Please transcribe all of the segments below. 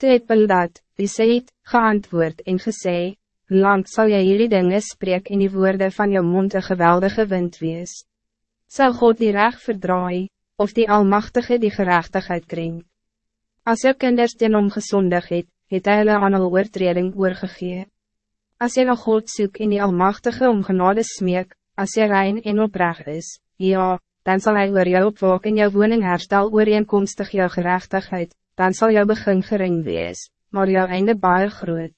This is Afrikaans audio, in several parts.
Toe het Bildad, die het, geantwoord en gesê, Lang zal jy hierdie dinge spreek in die woorden van jou mond een geweldige wind wees. Zal God die recht verdraai, of die Almachtige die gerechtigheid kring? Als jou kinders ten om gezondig het, het hy hulle aan al oortreding oorgegee. As jy na God soek in die Almachtige om genade smeek, as jy rein en oprecht is, ja, dan zal hij oor jou opwak in jou woning herstel ooreenkomstig jou gerechtigheid, dan zal jou begin gering wees, maar jou einde baie groot.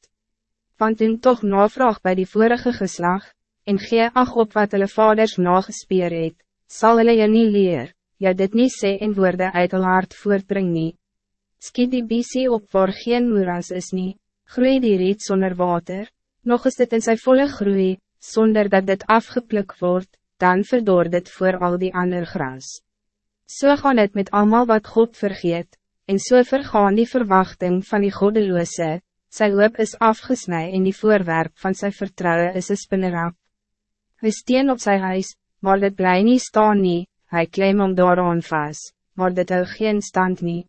Want doen toch navraag bij die vorige geslag, en gee ag op wat hulle vaders nagespeer het, sal hulle jy nie leer, jy dit nie sê en woorde uit hulle hart voortbring nie. Skiet die biesie op waar geen moeras is nie, groei die riet zonder water, nog is dit in zijn volle groei, zonder dat dit afgeplukt wordt, dan verdoor dit voor al die ander gras. So gaan het met allemaal wat God vergeet, en so vergaan die verwachting van die goddeloze, sy hoop is afgesnij en die voorwerp van zijn vertrouwen is een spinnerap. Hy steen op zijn huis, maar dit bly nie staan nie, hy kleem om daaraan vast, maar dit hou geen stand nie.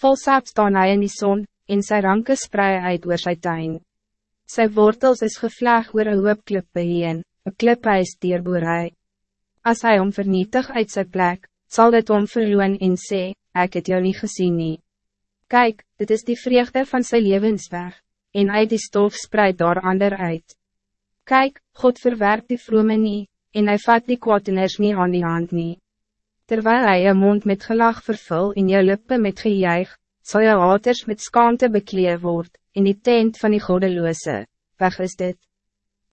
Volsap staan hy in die zon, en sy ranke sprei uit oor sy tuin. Sy wortels is gevleg oor een hoop klippe heen, een kliphuis dierboerij. As hy om vernietig uit sy plek, zal dit om verloon en sê, ik het jou niet gezien nie. Kijk, dit is die vreugde van zijn levensweg, en uit die stof spreidt daar ander uit. Kijk, God verwerpt die vrome nie, en hij vat die kwaateners nie aan die hand nie. Terwijl hij je mond met gelach vervul en je lippen met gejuich, zal je waters met skaamte bekleed word, in die tent van die godeloze, weg is dit.